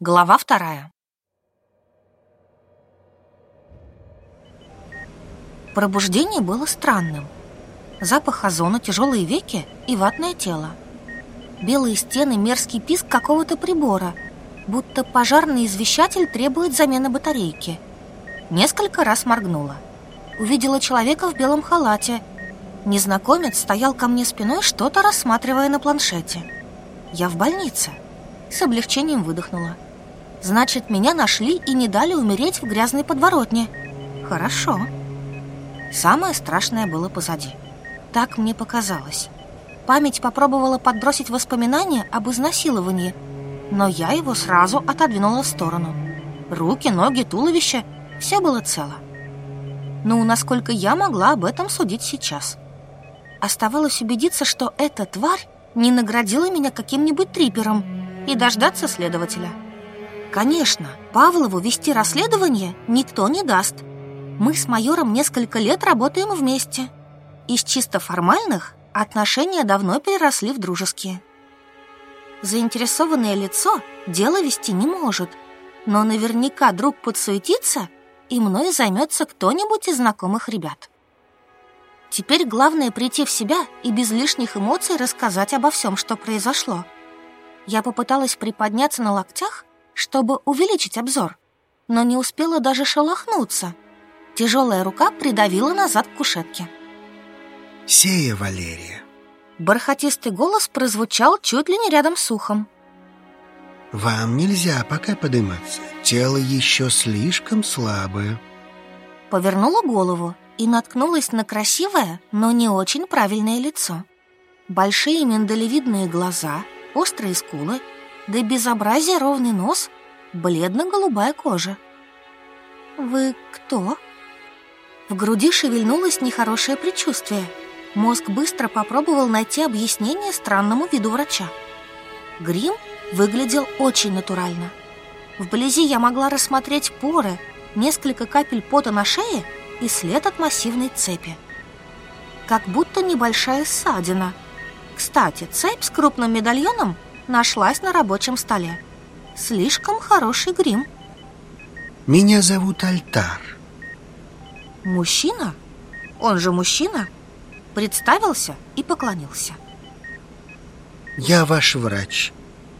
Глава вторая. Пробуждение было странным. Запах озона, тяжелые веки и ватное тело. Белые стены, мерзкий писк какого-то прибора, будто пожарный извещатель требует замены батарейки. Несколько раз моргнула. Увидела человека в белом халате. Незнакомец стоял ко мне спиной, что-то рассматривая на планшете. Я в больнице. С облегчением выдохнула. Значит, меня нашли и не дали умереть в грязной подворотне. Хорошо. Самое страшное было позади. Так мне показалось. Память попробовала подбросить воспоминания об изнасиловании, но я его сразу отодвинула в сторону. Руки, ноги, туловище – все было цело. Ну, насколько я могла об этом судить сейчас. Оставалось убедиться, что эта тварь не наградила меня каким-нибудь трипером и дождаться следователя. Конечно, Павлову вести расследование никто не даст. Мы с майором несколько лет работаем вместе. Из чисто формальных отношения давно переросли в дружеские. Заинтересованное лицо дело вести не может, но наверняка друг подсуетится, и мной займется кто-нибудь из знакомых ребят. Теперь главное прийти в себя и без лишних эмоций рассказать обо всем, что произошло. Я попыталась приподняться на локтях, чтобы увеличить обзор, но не успела даже шелохнуться. Тяжелая рука придавила назад к кушетке. «Сея Валерия!» Бархатистый голос прозвучал чуть ли не рядом с ухом. «Вам нельзя пока подниматься. Тело еще слишком слабое». Повернула голову и наткнулась на красивое, но не очень правильное лицо. Большие миндалевидные глаза, острые скулы — да безобразие ровный нос, бледно-голубая кожа. «Вы кто?» В груди шевельнулось нехорошее предчувствие. Мозг быстро попробовал найти объяснение странному виду врача. Грим выглядел очень натурально. Вблизи я могла рассмотреть поры, несколько капель пота на шее и след от массивной цепи. Как будто небольшая ссадина. Кстати, цепь с крупным медальоном – нашлась на рабочем столе. Слишком хороший грим. Меня зовут Альтар. Мужчина? Он же мужчина? Представился и поклонился. Я ваш врач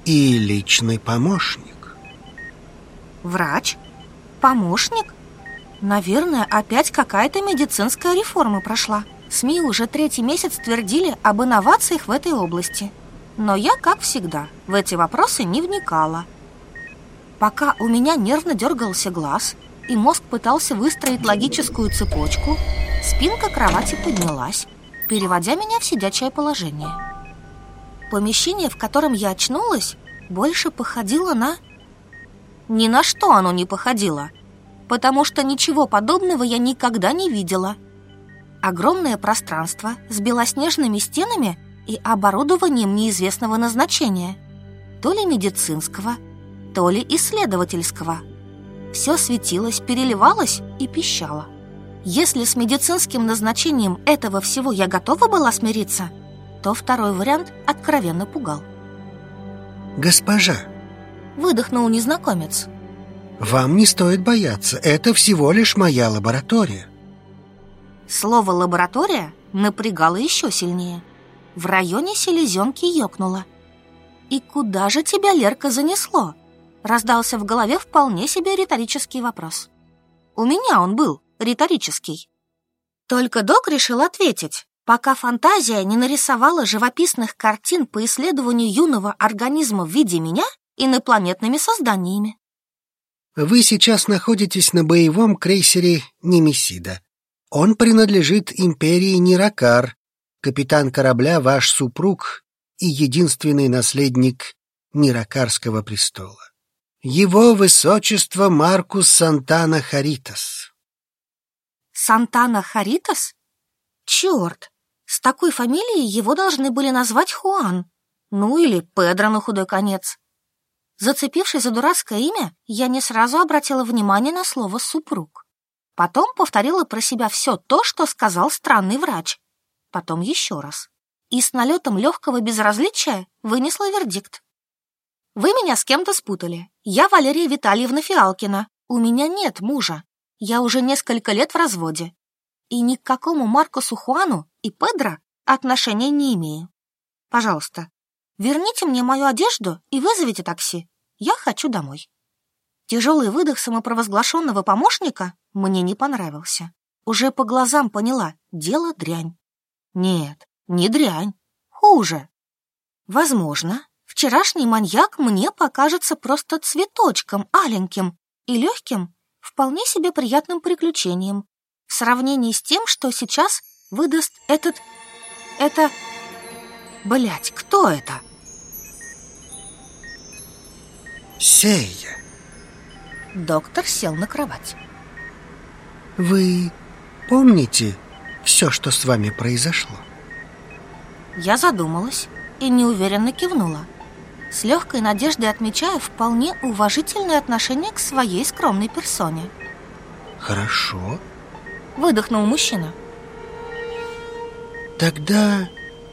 и личный помощник. Врач? Помощник? Наверное, опять какая-то медицинская реформа прошла. СМИ уже третий месяц твердили об инновациях в этой области – но я, как всегда, в эти вопросы не вникала. Пока у меня нервно дергался глаз, и мозг пытался выстроить логическую цепочку, спинка кровати поднялась, переводя меня в сидячее положение. Помещение, в котором я очнулась, больше походило на... Ни на что оно не походило, потому что ничего подобного я никогда не видела. Огромное пространство с белоснежными стенами и оборудованием неизвестного назначения, то ли медицинского, то ли исследовательского. Все светилось, переливалось и пищало. Если с медицинским назначением этого всего я готова была смириться, то второй вариант откровенно пугал. «Госпожа!» – выдохнул незнакомец. «Вам не стоит бояться, это всего лишь моя лаборатория». Слово «лаборатория» напрягало еще сильнее. В районе селезенки ёкнуло. «И куда же тебя, Лерка, занесло?» Раздался в голове вполне себе риторический вопрос. У меня он был риторический. Только док решил ответить, пока фантазия не нарисовала живописных картин по исследованию юного организма в виде меня инопланетными созданиями. Вы сейчас находитесь на боевом крейсере Немесида. Он принадлежит империи Ниракар, Капитан корабля ваш супруг и единственный наследник Миракарского престола. Его высочество Маркус Сантана Харитас. Сантана Харитас? Черт! С такой фамилией его должны были назвать Хуан. Ну или Педро на худой конец. Зацепившись за дурацкое имя, я не сразу обратила внимание на слово «супруг». Потом повторила про себя все то, что сказал странный врач потом еще раз. И с налетом легкого безразличия вынесла вердикт. Вы меня с кем-то спутали. Я Валерия Витальевна Фиалкина. У меня нет мужа. Я уже несколько лет в разводе. И ни к какому Маркосу Хуану и Педро отношения не имею. Пожалуйста, верните мне мою одежду и вызовите такси. Я хочу домой. Тяжелый выдох самопровозглашенного помощника мне не понравился. Уже по глазам поняла, дело дрянь. Нет, не дрянь, хуже. Возможно, вчерашний маньяк мне покажется просто цветочком аленьким и легким, вполне себе приятным приключением в сравнении с тем, что сейчас выдаст этот... это... Блять, кто это? Сея. Доктор сел на кровать. Вы помните все, что с вами произошло? Я задумалась и неуверенно кивнула. С легкой надеждой отмечая вполне уважительное отношение к своей скромной персоне. Хорошо. Выдохнул мужчина. Тогда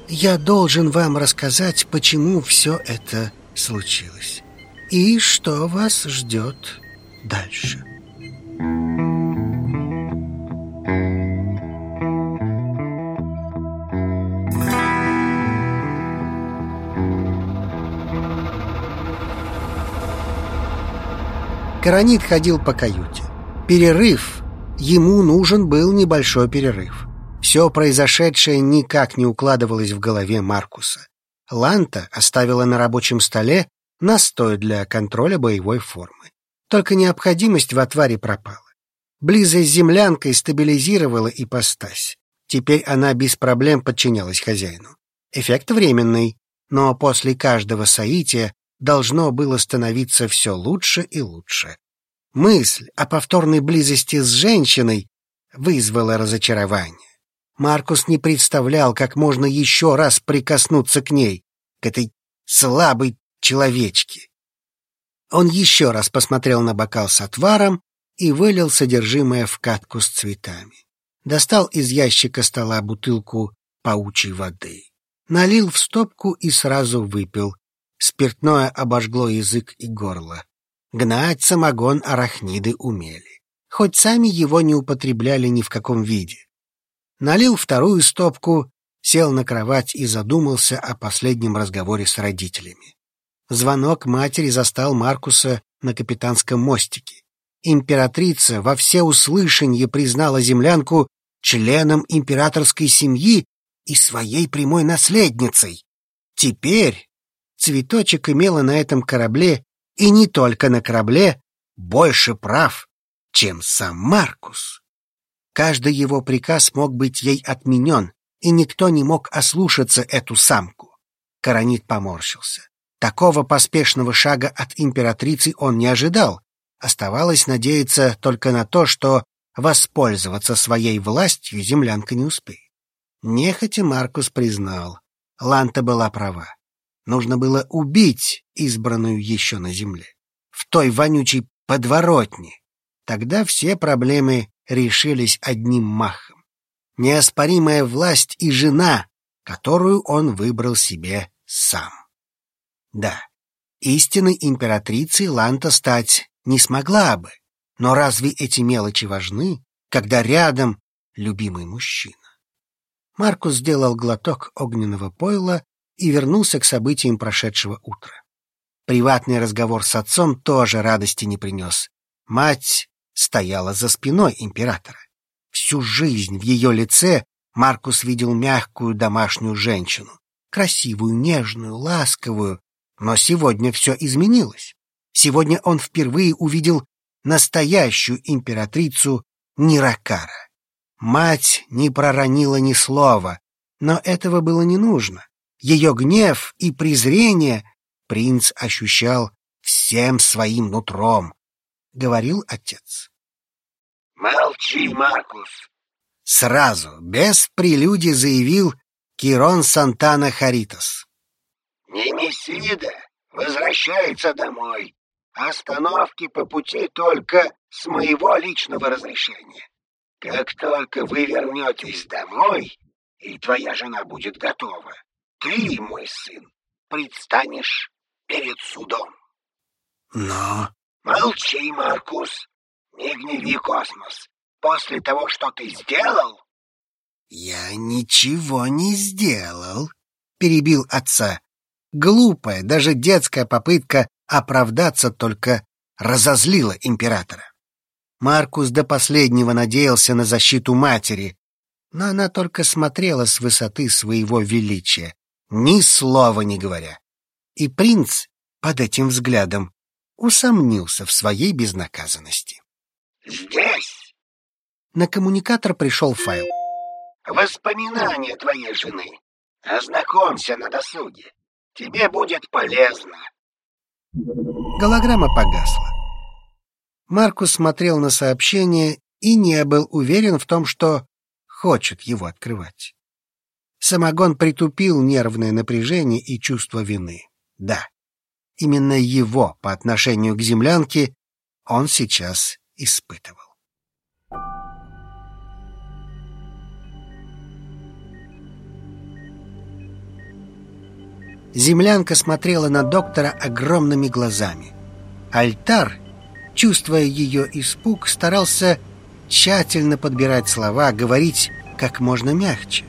я должен вам рассказать, почему все это случилось и что вас ждет дальше. Каранит ходил по каюте. Перерыв. Ему нужен был небольшой перерыв. Все произошедшее никак не укладывалось в голове Маркуса. Ланта оставила на рабочем столе настой для контроля боевой формы. Только необходимость в отваре пропала. Близость землянкой стабилизировала ипостась. Теперь она без проблем подчинялась хозяину. Эффект временный, но после каждого соития должно было становиться все лучше и лучше. Мысль о повторной близости с женщиной вызвала разочарование. Маркус не представлял, как можно еще раз прикоснуться к ней, к этой слабой человечке. Он еще раз посмотрел на бокал с отваром и вылил содержимое в катку с цветами. Достал из ящика стола бутылку паучьей воды. Налил в стопку и сразу выпил. Спиртное обожгло язык и горло. Гнать самогон арахниды умели. Хоть сами его не употребляли ни в каком виде. Налил вторую стопку, сел на кровать и задумался о последнем разговоре с родителями. Звонок матери застал Маркуса на капитанском мостике. Императрица во всеуслышанье признала землянку членом императорской семьи и своей прямой наследницей. Теперь цветочек имела на этом корабле, и не только на корабле, больше прав, чем сам Маркус. Каждый его приказ мог быть ей отменен, и никто не мог ослушаться эту самку. Каранит поморщился. Такого поспешного шага от императрицы он не ожидал. Оставалось надеяться только на то, что воспользоваться своей властью землянка не успеет. Нехотя Маркус признал, Ланта была права. Нужно было убить избранную еще на земле. В той вонючей подворотне. Тогда все проблемы решились одним махом. Неоспоримая власть и жена, которую он выбрал себе сам. Да, истинной императрицей Ланта стать не смогла бы, но разве эти мелочи важны, когда рядом любимый мужчина? Маркус сделал глоток огненного пойла и вернулся к событиям прошедшего утра. Приватный разговор с отцом тоже радости не принес. Мать стояла за спиной императора. Всю жизнь в ее лице Маркус видел мягкую домашнюю женщину, красивую, нежную, ласковую, но сегодня все изменилось. Сегодня он впервые увидел настоящую императрицу Ниракара. Мать не проронила ни слова, но этого было не нужно. Ее гнев и презрение принц ощущал всем своим нутром, — говорил отец. «Молчи, Маркус!» Сразу, без прелюдии заявил Кирон Сантана Харитас. «Немесида возвращается домой. Остановки по пути только с моего личного разрешения. Как только вы вернетесь домой, и твоя жена будет готова, ты, мой сын, предстанешь перед судом. Но... Молчи, Маркус. Не гневи космос. После того, что ты сделал... Я ничего не сделал, перебил отца. Глупая, даже детская попытка оправдаться только разозлила императора. Маркус до последнего надеялся на защиту матери, но она только смотрела с высоты своего величия, ни слова не говоря. И принц под этим взглядом усомнился в своей безнаказанности. «Здесь!» На коммуникатор пришел файл. «Воспоминания твоей жены. Ознакомься на досуге. Тебе будет полезно». Голограмма погасла. Маркус смотрел на сообщение и не был уверен в том, что хочет его открывать. Самогон притупил нервное напряжение и чувство вины. Да, именно его по отношению к землянке он сейчас испытывал. Землянка смотрела на доктора огромными глазами. Альтар, чувствуя ее испуг, старался тщательно подбирать слова, говорить как можно мягче.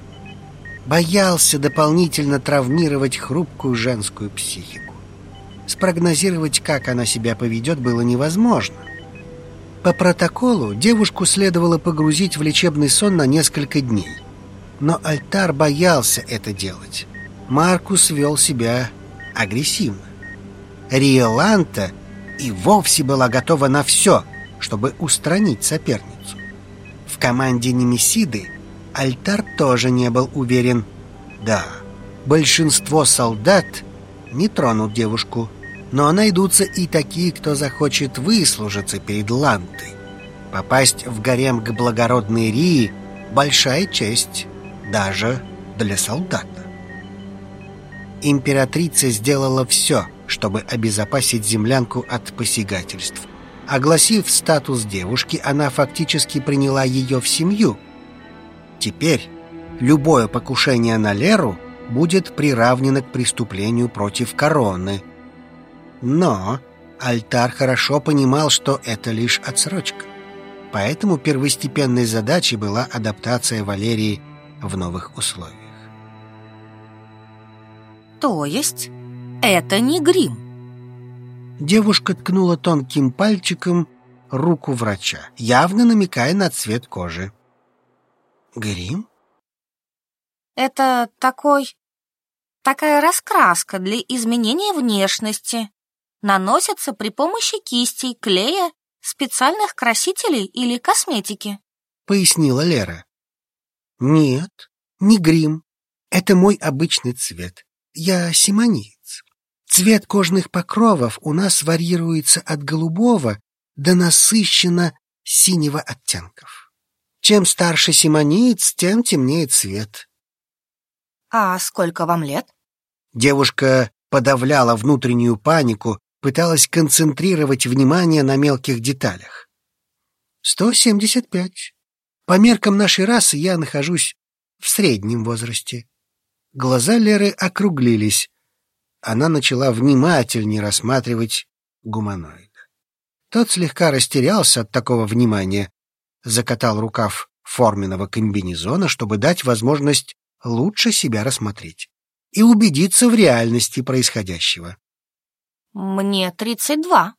Боялся дополнительно травмировать хрупкую женскую психику. Спрогнозировать, как она себя поведет, было невозможно. По протоколу девушку следовало погрузить в лечебный сон на несколько дней. Но Альтар боялся это делать. Маркус вел себя агрессивно. Риоланта и вовсе была готова на все, чтобы устранить соперницу. В команде Немесиды Альтар тоже не был уверен. Да, большинство солдат не тронут девушку, но найдутся и такие, кто захочет выслужиться перед Лантой. Попасть в гарем к благородной Рии – большая честь даже для солдата. Императрица сделала все, чтобы обезопасить землянку от посягательств. Огласив статус девушки, она фактически приняла ее в семью. Теперь любое покушение на Леру будет приравнено к преступлению против короны. Но Альтар хорошо понимал, что это лишь отсрочка. Поэтому первостепенной задачей была адаптация Валерии в новых условиях. То есть это не грим? Девушка ткнула тонким пальчиком руку врача, явно намекая на цвет кожи. Грим? Это такой... Такая раскраска для изменения внешности. Наносится при помощи кистей, клея, специальных красителей или косметики. Пояснила Лера. Нет, не грим. Это мой обычный цвет. Я симониец. Цвет кожных покровов у нас варьируется от голубого до насыщенно синего оттенков. Чем старше симониец, тем темнее цвет. А сколько вам лет? Девушка подавляла внутреннюю панику, пыталась концентрировать внимание на мелких деталях. Сто семьдесят пять. По меркам нашей расы я нахожусь в среднем возрасте. Глаза Леры округлились. Она начала внимательнее рассматривать гуманоида. Тот слегка растерялся от такого внимания, закатал рукав форменного комбинезона, чтобы дать возможность лучше себя рассмотреть и убедиться в реальности происходящего. «Мне тридцать два».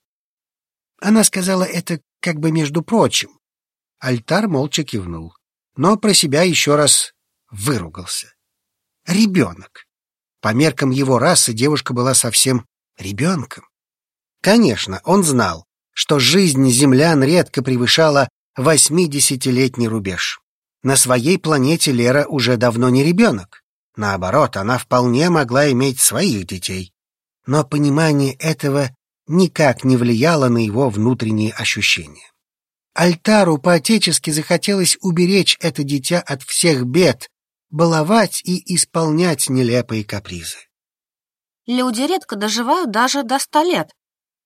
Она сказала это как бы между прочим. Альтар молча кивнул, но про себя еще раз выругался ребенок. По меркам его расы девушка была совсем ребенком. Конечно, он знал, что жизнь землян редко превышала восьмидесятилетний рубеж. На своей планете Лера уже давно не ребенок. Наоборот, она вполне могла иметь своих детей. Но понимание этого никак не влияло на его внутренние ощущения. Альтару по-отечески захотелось уберечь это дитя от всех бед, баловать и исполнять нелепые капризы. Люди редко доживают даже до ста лет,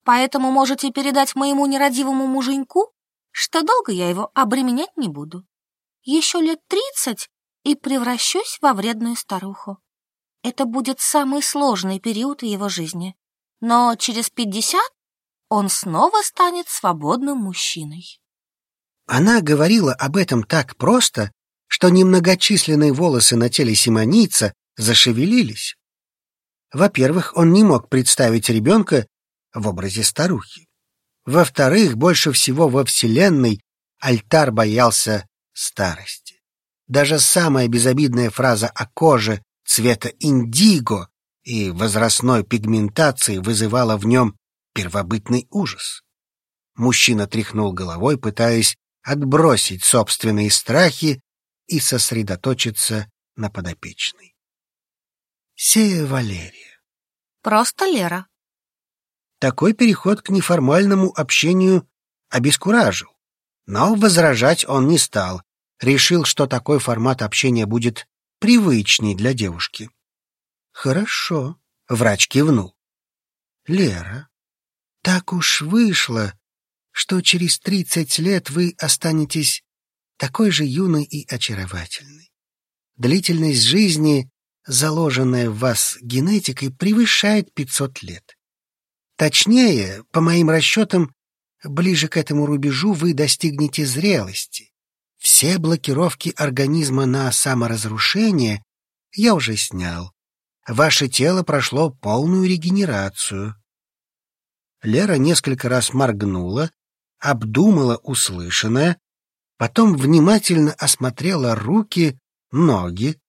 поэтому можете передать моему нерадивому муженьку, что долго я его обременять не буду. Еще лет тридцать и превращусь во вредную старуху. Это будет самый сложный период его жизни. Но через пятьдесят он снова станет свободным мужчиной. Она говорила об этом так просто, что немногочисленные волосы на теле симонийца зашевелились. Во-первых, он не мог представить ребенка в образе старухи. Во-вторых, больше всего во Вселенной Альтар боялся старости. Даже самая безобидная фраза о коже цвета индиго и возрастной пигментации вызывала в нем первобытный ужас. Мужчина тряхнул головой, пытаясь отбросить собственные страхи и сосредоточиться на подопечной. Сея Валерия. Просто Лера. Такой переход к неформальному общению обескуражил. Но возражать он не стал. Решил, что такой формат общения будет привычней для девушки. «Хорошо», — врач кивнул. «Лера, так уж вышло, что через тридцать лет вы останетесь такой же юной и очаровательной. Длительность жизни, заложенная в вас генетикой, превышает пятьсот лет. Точнее, по моим расчетам, ближе к этому рубежу вы достигнете зрелости. Все блокировки организма на саморазрушение я уже снял. Ваше тело прошло полную регенерацию. Лера несколько раз моргнула, обдумала услышанное, потом внимательно осмотрела руки, ноги,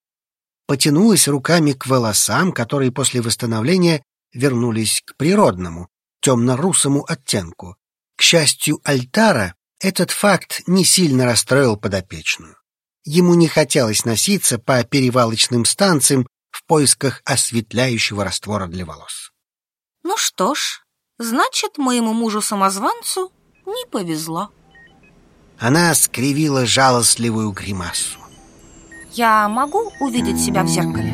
потянулась руками к волосам, которые после восстановления вернулись к природному, темно-русому оттенку. К счастью Альтара, этот факт не сильно расстроил подопечную. Ему не хотелось носиться по перевалочным станциям в поисках осветляющего раствора для волос. Ну что ж, значит, моему мужу-самозванцу не повезло. Она скривила жалостливую гримасу. Я могу увидеть себя в зеркале?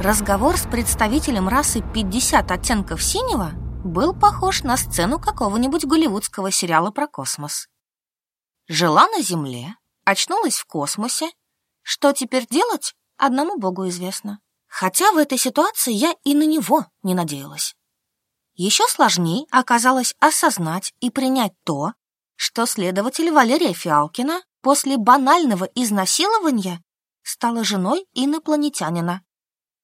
Разговор с представителем расы 50 оттенков синего был похож на сцену какого-нибудь голливудского сериала про космос. Жила на Земле, очнулась в космосе. Что теперь делать, одному Богу известно. Хотя в этой ситуации я и на него не надеялась. Еще сложнее оказалось осознать и принять то, что следователь Валерия Фиалкина после банального изнасилования стала женой инопланетянина.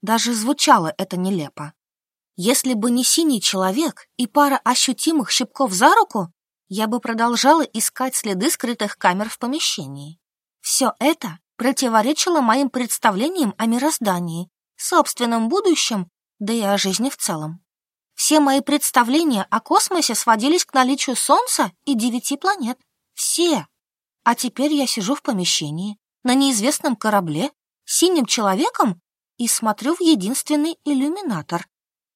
Даже звучало это нелепо. Если бы не синий человек и пара ощутимых щипков за руку, я бы продолжала искать следы скрытых камер в помещении. Все это противоречило моим представлениям о мироздании, собственном будущем, да и о жизни в целом. Все мои представления о космосе сводились к наличию Солнца и девяти планет. Все. А теперь я сижу в помещении, на неизвестном корабле, синим человеком и смотрю в единственный иллюминатор.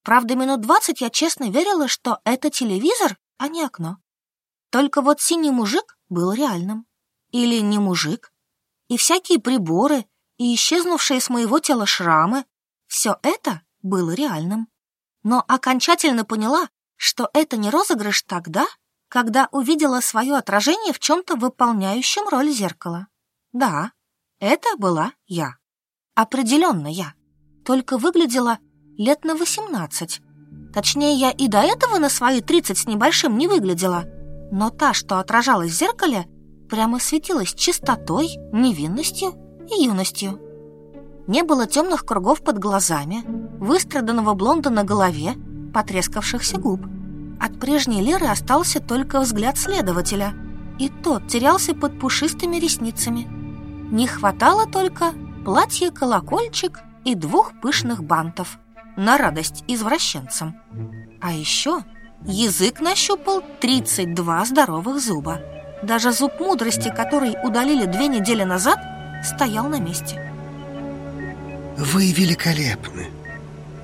Правда, минут двадцать я честно верила, что это телевизор, а не окно. Только вот синий мужик был реальным. Или не мужик. И всякие приборы, и исчезнувшие с моего тела шрамы, все это было реальным. Но окончательно поняла, что это не розыгрыш тогда, когда увидела свое отражение в чем-то выполняющем роль зеркала. Да, это была я. Определенно я. Только выглядела лет на восемнадцать. Точнее, я и до этого на свои тридцать с небольшим не выглядела. Но та, что отражалась в зеркале, прямо светилась чистотой, невинностью и юностью. Не было темных кругов под глазами, выстраданного блонда на голове, потрескавшихся губ. От прежней Леры остался только взгляд следователя, и тот терялся под пушистыми ресницами. Не хватало только платье-колокольчик и двух пышных бантов на радость извращенцам. А еще язык нащупал 32 здоровых зуба. Даже зуб мудрости, который удалили две недели назад, стоял на месте. «Вы великолепны!»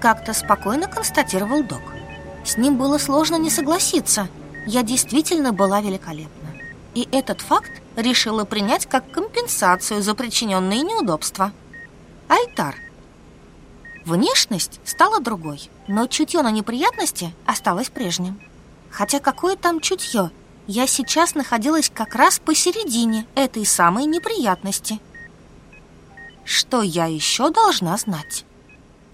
Как-то спокойно констатировал док. С ним было сложно не согласиться. Я действительно была великолепна. И этот факт решила принять как компенсацию за причиненные неудобства. Альтар. Внешность стала другой, но чутье на неприятности осталось прежним. Хотя какое там чутье? Я сейчас находилась как раз посередине этой самой неприятности. Что я еще должна знать?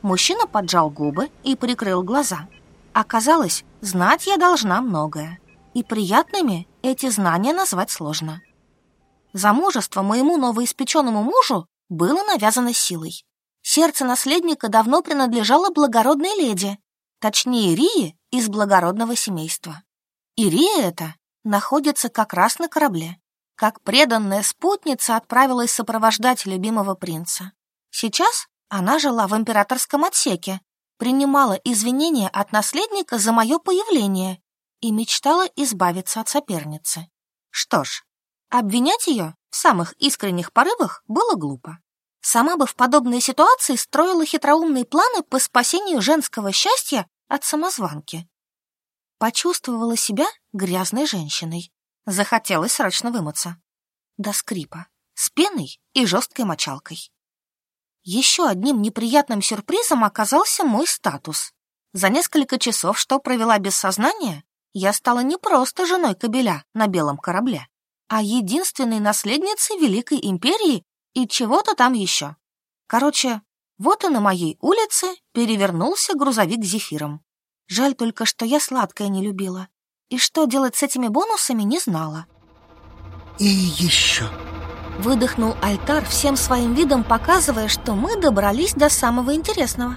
Мужчина поджал губы и прикрыл глаза. Оказалось, знать я должна многое. И приятными эти знания назвать сложно. Замужество моему новоиспеченному мужу было навязано силой. Сердце наследника давно принадлежало благородной леди, точнее Рии из благородного семейства. И Рия эта находится как раз на корабле. Как преданная спутница отправилась сопровождать любимого принца. Сейчас она жила в императорском отсеке, принимала извинения от наследника за мое появление и мечтала избавиться от соперницы. Что ж, обвинять ее в самых искренних порывах было глупо. Сама бы в подобной ситуации строила хитроумные планы по спасению женского счастья от самозванки. Почувствовала себя грязной женщиной. Захотелось срочно вымыться. До скрипа. С пеной и жесткой мочалкой. Еще одним неприятным сюрпризом оказался мой статус. За несколько часов, что провела без сознания, я стала не просто женой кобеля на белом корабле, а единственной наследницей Великой Империи и чего-то там еще. Короче, вот и на моей улице перевернулся грузовик с зефиром. Жаль только, что я сладкое не любила. И что делать с этими бонусами, не знала. И еще. Выдохнул Альтар всем своим видом, показывая, что мы добрались до самого интересного.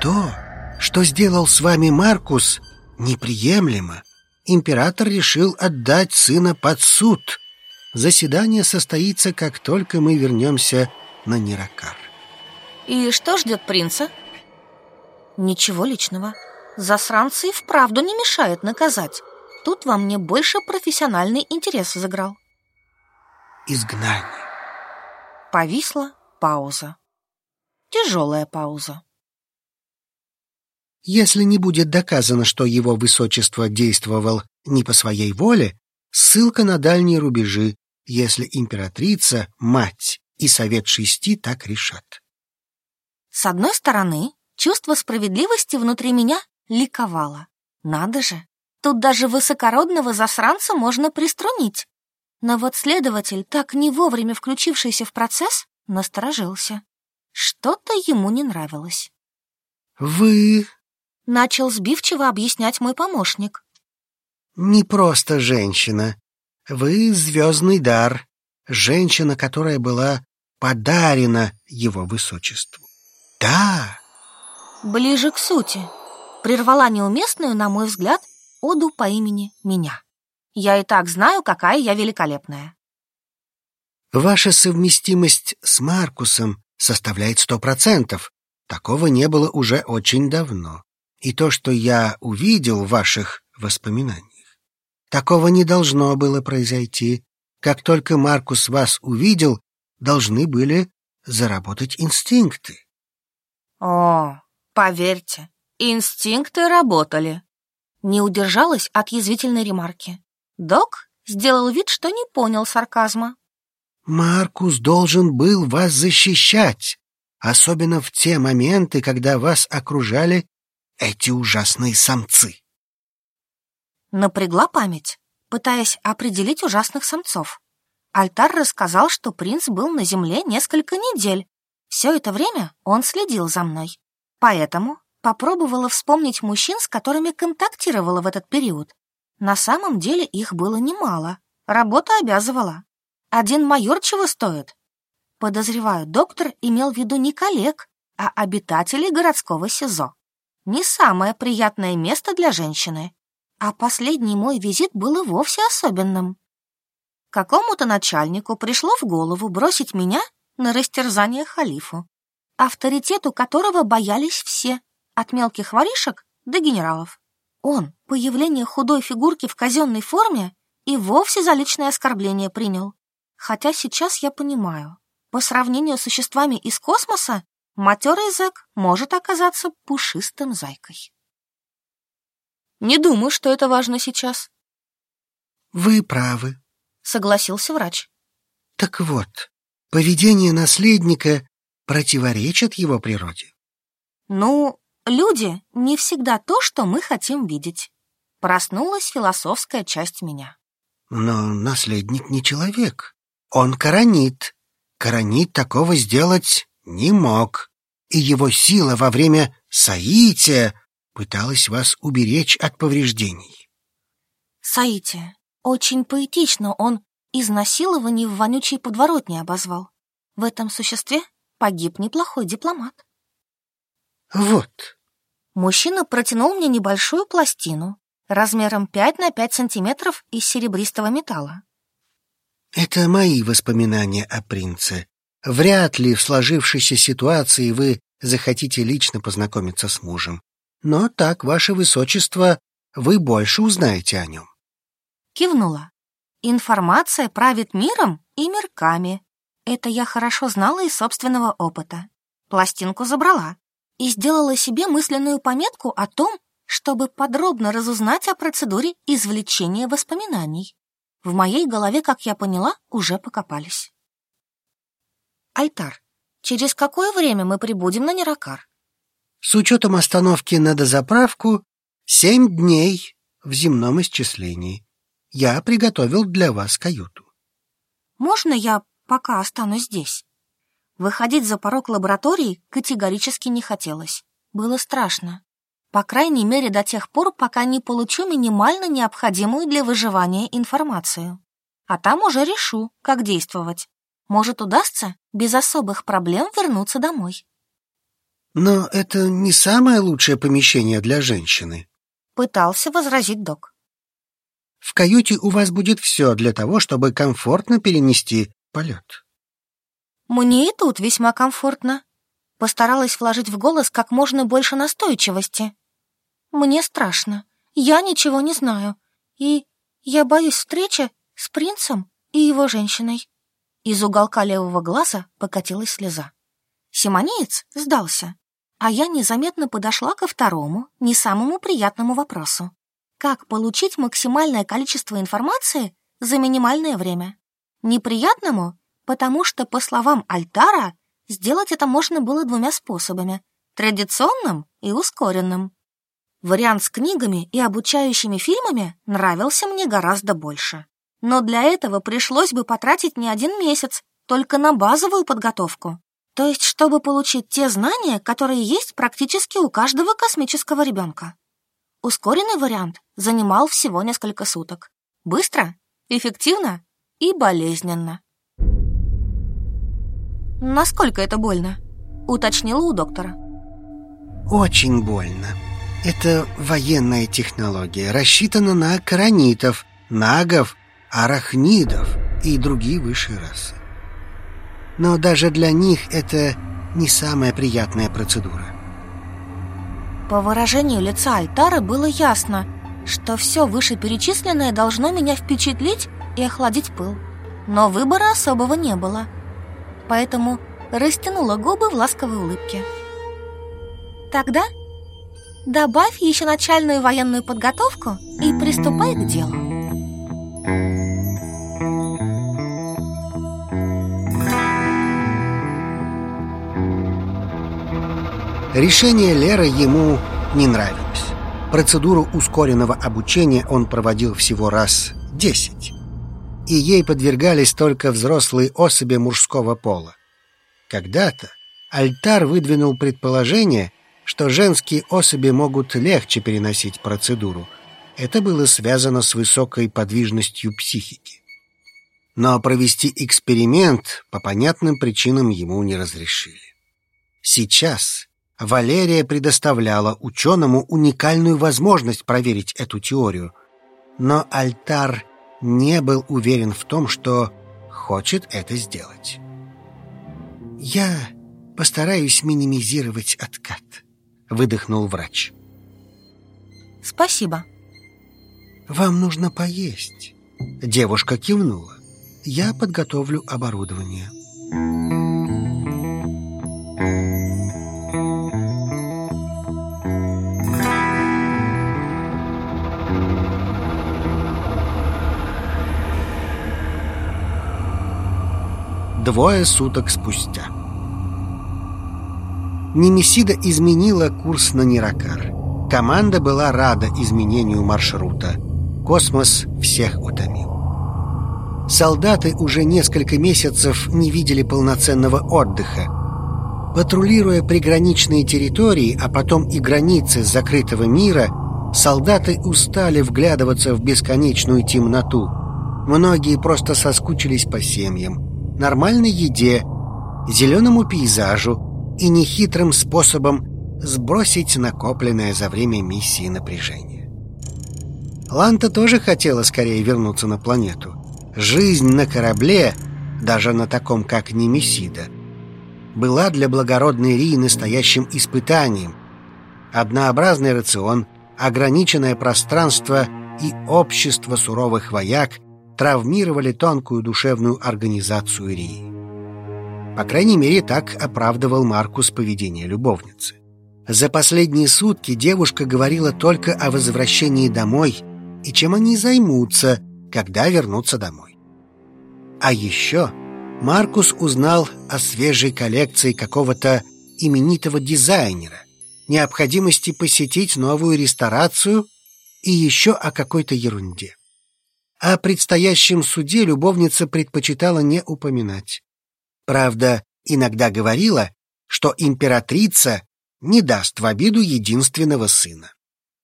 То, что сделал с вами Маркус, неприемлемо. Император решил отдать сына под суд — Заседание состоится, как только мы вернемся на Ниракар. И что ждет принца? Ничего личного. Засранцы и вправду не мешает наказать. Тут во мне больше профессиональный интерес заграл. Изгнание. Повисла пауза. Тяжелая пауза. Если не будет доказано, что его высочество действовал не по своей воле, ссылка на дальние рубежи если императрица, мать и совет шести так решат. С одной стороны, чувство справедливости внутри меня ликовало. Надо же, тут даже высокородного засранца можно приструнить. Но вот следователь, так не вовремя включившийся в процесс, насторожился. Что-то ему не нравилось. «Вы...» — начал сбивчиво объяснять мой помощник. «Не просто женщина, вы звездный дар, женщина, которая была подарена его высочеству. Да. Ближе к сути. Прервала неуместную, на мой взгляд, оду по имени меня. Я и так знаю, какая я великолепная. Ваша совместимость с Маркусом составляет сто процентов. Такого не было уже очень давно. И то, что я увидел в ваших воспоминаниях, Такого не должно было произойти. Как только Маркус вас увидел, должны были заработать инстинкты. О, поверьте, инстинкты работали. Не удержалась от язвительной ремарки. Док сделал вид, что не понял сарказма. Маркус должен был вас защищать, особенно в те моменты, когда вас окружали эти ужасные самцы. Напрягла память, пытаясь определить ужасных самцов. Альтар рассказал, что принц был на земле несколько недель. Все это время он следил за мной. Поэтому попробовала вспомнить мужчин, с которыми контактировала в этот период. На самом деле их было немало. Работа обязывала. Один майор чего стоит? Подозреваю, доктор имел в виду не коллег, а обитателей городского СИЗО. Не самое приятное место для женщины. А последний мой визит был и вовсе особенным. Какому-то начальнику пришло в голову бросить меня на растерзание халифу, авторитету которого боялись все, от мелких воришек до генералов. Он появление худой фигурки в казенной форме и вовсе за личное оскорбление принял. Хотя сейчас я понимаю, по сравнению с существами из космоса, матерый зэк может оказаться пушистым зайкой. Не думаю, что это важно сейчас. Вы правы, согласился врач. Так вот, поведение наследника противоречит его природе. Ну, люди не всегда то, что мы хотим видеть. Проснулась философская часть меня. Но наследник не человек. Он коронит. Коронит такого сделать не мог. И его сила во время соития пыталась вас уберечь от повреждений. Соитие. Очень поэтично он изнасилование в вонючей подворотне обозвал. В этом существе погиб неплохой дипломат. Вот. Мужчина протянул мне небольшую пластину размером 5 на 5 сантиметров из серебристого металла. Это мои воспоминания о принце. Вряд ли в сложившейся ситуации вы захотите лично познакомиться с мужем. Но так, ваше высочество, вы больше узнаете о нем. Кивнула. Информация правит миром и мирками. Это я хорошо знала из собственного опыта. Пластинку забрала и сделала себе мысленную пометку о том, чтобы подробно разузнать о процедуре извлечения воспоминаний. В моей голове, как я поняла, уже покопались. Альтар, через какое время мы прибудем на Неракар? С учетом остановки на дозаправку, семь дней в земном исчислении. Я приготовил для вас каюту. Можно я пока останусь здесь? Выходить за порог лаборатории категорически не хотелось. Было страшно. По крайней мере, до тех пор, пока не получу минимально необходимую для выживания информацию. А там уже решу, как действовать. Может, удастся без особых проблем вернуться домой. Но это не самое лучшее помещение для женщины. Пытался возразить док. В каюте у вас будет все для того, чтобы комфортно перенести полет. Мне и тут весьма комфортно. Постаралась вложить в голос как можно больше настойчивости. Мне страшно. Я ничего не знаю. И я боюсь встречи с принцем и его женщиной. Из уголка левого глаза покатилась слеза. Симонеец сдался, а я незаметно подошла ко второму, не самому приятному вопросу. Как получить максимальное количество информации за минимальное время? Неприятному потому что, по словам Альтара, сделать это можно было двумя способами — традиционным и ускоренным. Вариант с книгами и обучающими фильмами нравился мне гораздо больше. Но для этого пришлось бы потратить не один месяц, только на базовую подготовку. То есть, чтобы получить те знания, которые есть практически у каждого космического ребенка. Ускоренный вариант занимал всего несколько суток. Быстро, эффективно и болезненно. «Насколько это больно?» — уточнила у доктора. «Очень больно. Это военная технология, рассчитана на коронитов, нагов, арахнидов и другие высшие расы. Но даже для них это не самая приятная процедура». По выражению лица Альтара было ясно, что все вышеперечисленное должно меня впечатлить и охладить пыл. Но выбора особого не было — поэтому растянула губы в ласковой улыбке. Тогда добавь еще начальную военную подготовку и приступай к делу. Решение Леры ему не нравилось. Процедуру ускоренного обучения он проводил всего раз десять и ей подвергались только взрослые особи мужского пола. Когда-то Альтар выдвинул предположение, что женские особи могут легче переносить процедуру. Это было связано с высокой подвижностью психики. Но провести эксперимент по понятным причинам ему не разрешили. Сейчас Валерия предоставляла ученому уникальную возможность проверить эту теорию, но Альтар не был уверен в том, что хочет это сделать. «Я постараюсь минимизировать откат», — выдохнул врач. «Спасибо». «Вам нужно поесть». Девушка кивнула. «Я подготовлю оборудование». Двое суток спустя. Немесида изменила курс на Неракар. Команда была рада изменению маршрута. Космос всех утомил. Солдаты уже несколько месяцев не видели полноценного отдыха. Патрулируя приграничные территории, а потом и границы закрытого мира, солдаты устали вглядываться в бесконечную темноту. Многие просто соскучились по семьям, нормальной еде, зеленому пейзажу и нехитрым способом сбросить накопленное за время миссии напряжение. Ланта тоже хотела скорее вернуться на планету. Жизнь на корабле, даже на таком, как Немесида, была для благородной Рии настоящим испытанием. Однообразный рацион, ограниченное пространство и общество суровых вояк травмировали тонкую душевную организацию Рии. По крайней мере, так оправдывал Маркус поведение любовницы. За последние сутки девушка говорила только о возвращении домой и чем они займутся, когда вернутся домой. А еще Маркус узнал о свежей коллекции какого-то именитого дизайнера, необходимости посетить новую ресторацию и еще о какой-то ерунде. О предстоящем суде любовница предпочитала не упоминать. Правда, иногда говорила, что императрица не даст в обиду единственного сына.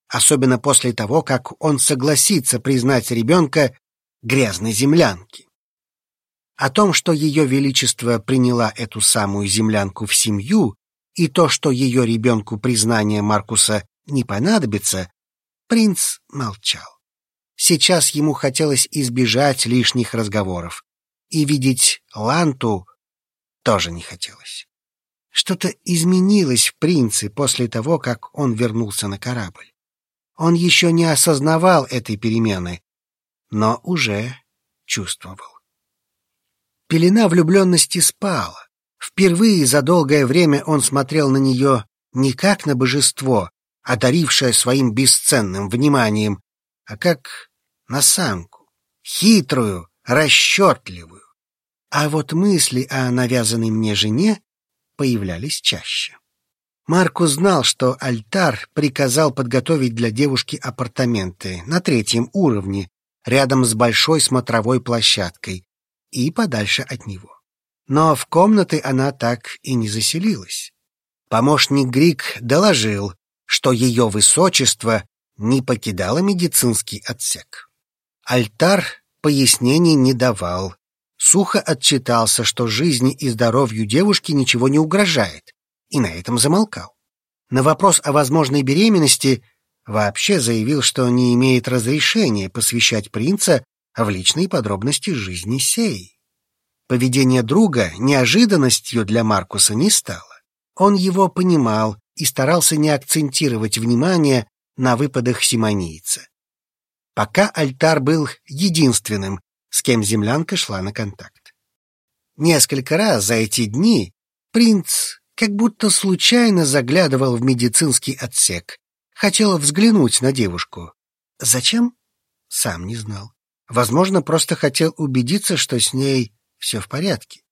Особенно после того, как он согласится признать ребенка грязной землянки. О том, что ее величество приняла эту самую землянку в семью, и то, что ее ребенку признание Маркуса не понадобится, принц молчал. Сейчас ему хотелось избежать лишних разговоров, и видеть Ланту тоже не хотелось. Что-то изменилось в принце после того, как он вернулся на корабль. Он еще не осознавал этой перемены, но уже чувствовал. Пелена влюбленности спала. Впервые за долгое время он смотрел на нее не как на божество, одарившее своим бесценным вниманием, а как на самку, хитрую, расчетливую. А вот мысли о навязанной мне жене появлялись чаще. Маркус знал, что альтар приказал подготовить для девушки апартаменты на третьем уровне, рядом с большой смотровой площадкой и подальше от него. Но в комнаты она так и не заселилась. Помощник Грик доложил, что ее высочество не покидало медицинский отсек. Альтар пояснений не давал, сухо отчитался, что жизни и здоровью девушки ничего не угрожает, и на этом замолкал. На вопрос о возможной беременности вообще заявил, что не имеет разрешения посвящать принца в личные подробности жизни сей. Поведение друга неожиданностью для Маркуса не стало. Он его понимал и старался не акцентировать внимание на выпадах симонийца. Пока альтар был единственным, с кем землянка шла на контакт. Несколько раз за эти дни принц как будто случайно заглядывал в медицинский отсек, хотел взглянуть на девушку. Зачем? Сам не знал. Возможно, просто хотел убедиться, что с ней все в порядке.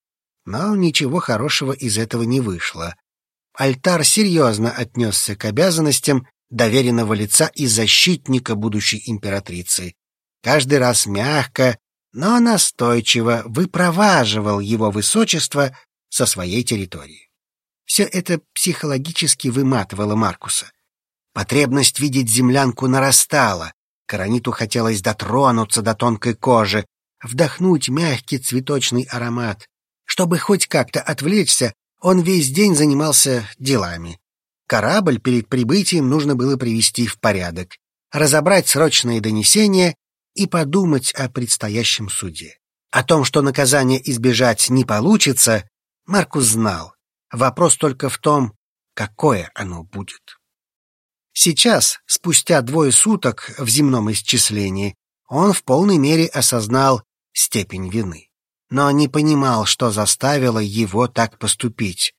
Но ничего хорошего из этого не вышло. Альтар серьезно отнесся к обязанностям доверенного лица и защитника будущей императрицы. Каждый раз мягко, но настойчиво выпроваживал его высочество со своей территории. Все это психологически выматывало Маркуса. Потребность видеть землянку нарастала. Караниту хотелось дотронуться до тонкой кожи, вдохнуть мягкий цветочный аромат. Чтобы хоть как-то отвлечься, он весь день занимался делами. Корабль перед прибытием нужно было привести в порядок, разобрать срочные донесения и подумать о предстоящем суде. О том, что наказание избежать не получится, Маркус знал. Вопрос только в том, какое оно будет. Сейчас, спустя двое суток в земном исчислении, он в полной мере осознал степень вины. Но не понимал, что заставило его так поступить.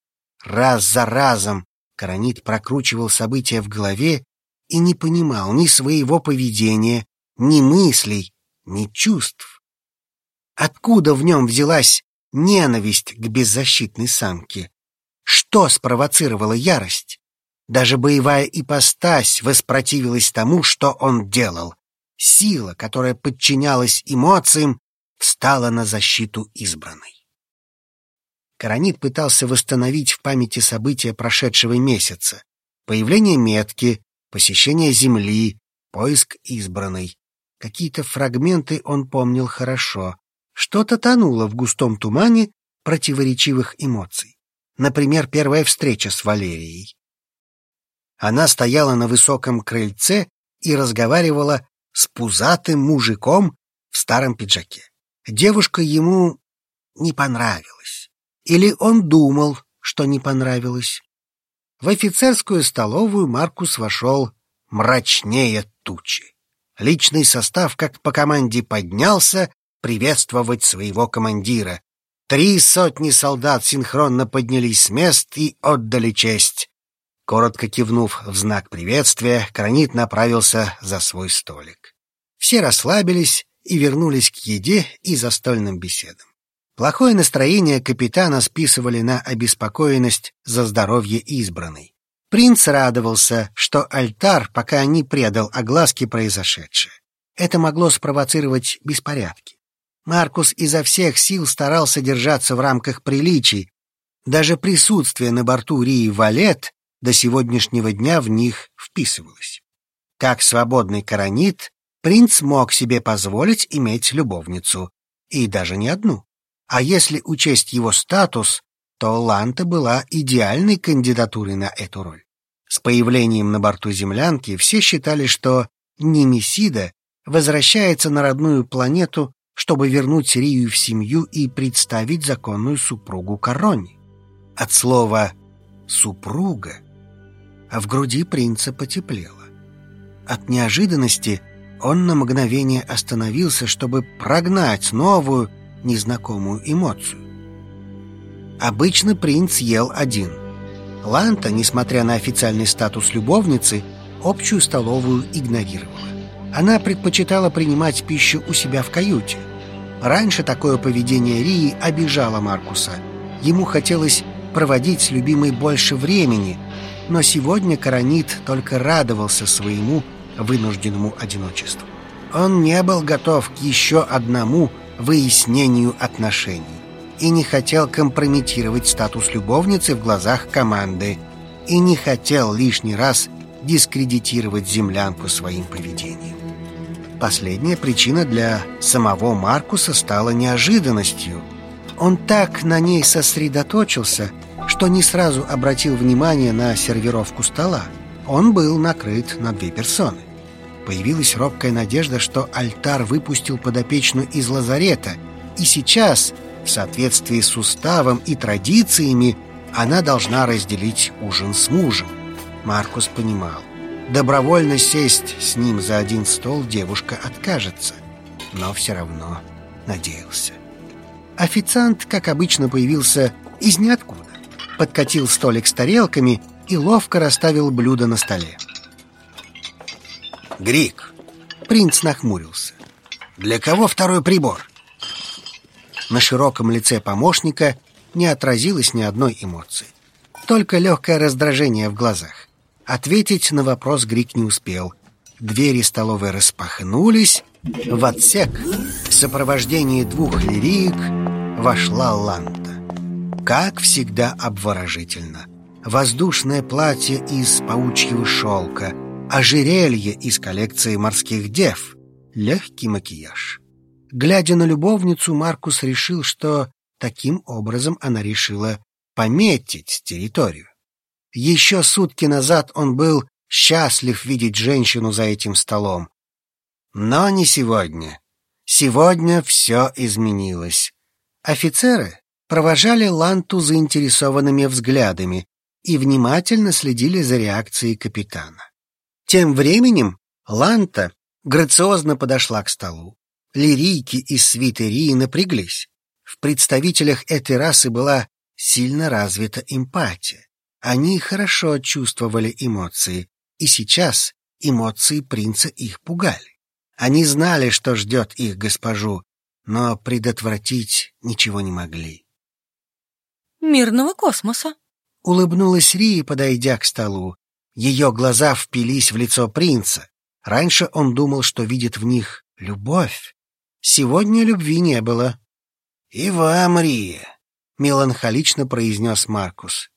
Раз за разом Коронит прокручивал события в голове и не понимал ни своего поведения, ни мыслей, ни чувств. Откуда в нем взялась ненависть к беззащитной самке? Что спровоцировало ярость? Даже боевая ипостась воспротивилась тому, что он делал. Сила, которая подчинялась эмоциям, встала на защиту избранной. Каранит пытался восстановить в памяти события прошедшего месяца. Появление метки, посещение Земли, поиск избранной. Какие-то фрагменты он помнил хорошо. Что-то тонуло в густом тумане противоречивых эмоций. Например, первая встреча с Валерией. Она стояла на высоком крыльце и разговаривала с пузатым мужиком в старом пиджаке. Девушка ему не понравилась. Или он думал, что не понравилось. В офицерскую столовую Маркус вошел мрачнее тучи. Личный состав, как по команде, поднялся приветствовать своего командира. Три сотни солдат синхронно поднялись с мест и отдали честь. Коротко кивнув в знак приветствия, Кранит направился за свой столик. Все расслабились и вернулись к еде и застольным беседам. Плохое настроение капитана списывали на обеспокоенность за здоровье избранной. Принц радовался, что альтар пока не предал огласке произошедшее. Это могло спровоцировать беспорядки. Маркус изо всех сил старался держаться в рамках приличий. Даже присутствие на борту Рии Валет до сегодняшнего дня в них вписывалось. Как свободный коронит, принц мог себе позволить иметь любовницу, и даже не одну. А если учесть его статус, то Ланта была идеальной кандидатурой на эту роль. С появлением на борту землянки все считали, что Немесида возвращается на родную планету, чтобы вернуть Рию в семью и представить законную супругу Короне. От слова «супруга» в груди принца потеплело. От неожиданности он на мгновение остановился, чтобы прогнать новую, незнакомую эмоцию. Обычно принц ел один. Ланта, несмотря на официальный статус любовницы, общую столовую игнорировала. Она предпочитала принимать пищу у себя в каюте. Раньше такое поведение Рии обижало Маркуса. Ему хотелось проводить с любимой больше времени, но сегодня Каранит только радовался своему вынужденному одиночеству. Он не был готов к еще одному выяснению отношений и не хотел компрометировать статус любовницы в глазах команды и не хотел лишний раз дискредитировать землянку своим поведением. Последняя причина для самого Маркуса стала неожиданностью. Он так на ней сосредоточился, что не сразу обратил внимание на сервировку стола. Он был накрыт на две персоны. Появилась робкая надежда, что альтар выпустил подопечную из лазарета, и сейчас, в соответствии с уставом и традициями, она должна разделить ужин с мужем. Маркус понимал. Добровольно сесть с ним за один стол девушка откажется, но все равно надеялся. Официант, как обычно, появился из ниоткуда. Подкатил столик с тарелками и ловко расставил блюда на столе. Грик. Принц нахмурился. Для кого второй прибор? На широком лице помощника не отразилось ни одной эмоции. Только легкое раздражение в глазах. Ответить на вопрос Грик не успел. Двери столовой распахнулись. В отсек в сопровождении двух лириек вошла Ланта. Как всегда обворожительно. Воздушное платье из паучьего шелка — ожерелье из коллекции морских дев, легкий макияж. Глядя на любовницу, Маркус решил, что таким образом она решила пометить территорию. Еще сутки назад он был счастлив видеть женщину за этим столом. Но не сегодня. Сегодня все изменилось. Офицеры провожали Ланту заинтересованными взглядами и внимательно следили за реакцией капитана. Тем временем Ланта грациозно подошла к столу. Лирийки из свитерии напряглись. В представителях этой расы была сильно развита эмпатия. Они хорошо чувствовали эмоции, и сейчас эмоции принца их пугали. Они знали, что ждет их госпожу, но предотвратить ничего не могли. «Мирного космоса», — улыбнулась Рия, подойдя к столу. Ее глаза впились в лицо принца. Раньше он думал, что видит в них любовь. Сегодня любви не было. «И вам, Рия», — меланхолично произнес Маркус.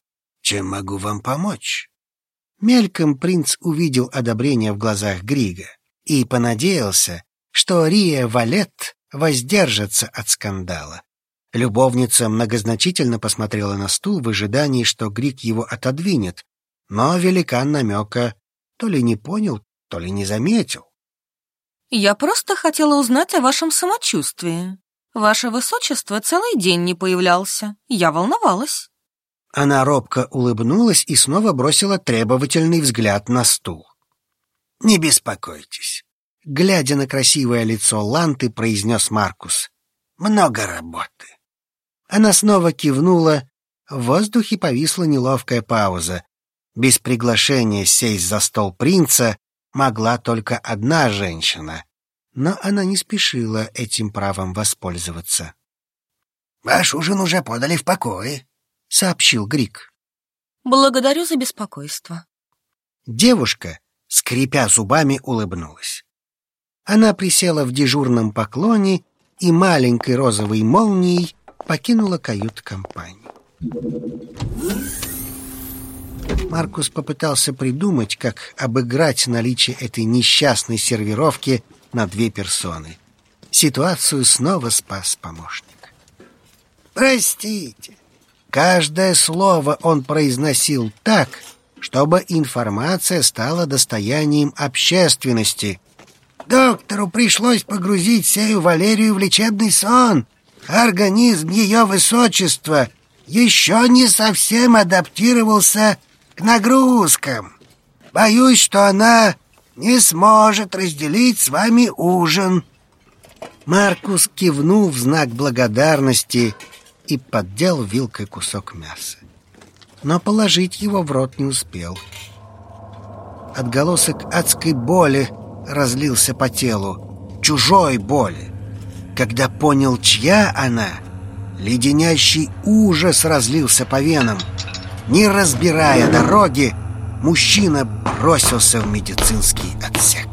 «Чем могу вам помочь?» Мельком принц увидел одобрение в глазах Грига и понадеялся, что Рия Валет воздержится от скандала. Любовница многозначительно посмотрела на стул в ожидании, что Грик его отодвинет, но великан намека то ли не понял, то ли не заметил. «Я просто хотела узнать о вашем самочувствии. Ваше высочество целый день не появлялся. Я волновалась». Она робко улыбнулась и снова бросила требовательный взгляд на стул. «Не беспокойтесь», — глядя на красивое лицо Ланты, произнес Маркус. «Много работы». Она снова кивнула. В воздухе повисла неловкая пауза. Без приглашения сесть за стол принца могла только одна женщина, но она не спешила этим правом воспользоваться. «Ваш ужин уже подали в покое», — сообщил Грик. «Благодарю за беспокойство». Девушка, скрипя зубами, улыбнулась. Она присела в дежурном поклоне и маленькой розовой молнией покинула кают-компанию. Маркус попытался придумать, как обыграть наличие этой несчастной сервировки на две персоны. Ситуацию снова спас помощник. «Простите, Каждое слово он произносил так, чтобы информация стала достоянием общественности. Доктору пришлось погрузить сею Валерию в лечебный сон. Организм ее высочества еще не совсем адаптировался к нагрузкам. Боюсь, что она не сможет разделить с вами ужин. Маркус кивнул в знак благодарности и поддел вилкой кусок мяса. Но положить его в рот не успел. Отголосок адской боли разлился по телу, чужой боли. Когда понял, чья она, леденящий ужас разлился по венам. Не разбирая дороги, мужчина бросился в медицинский отсек.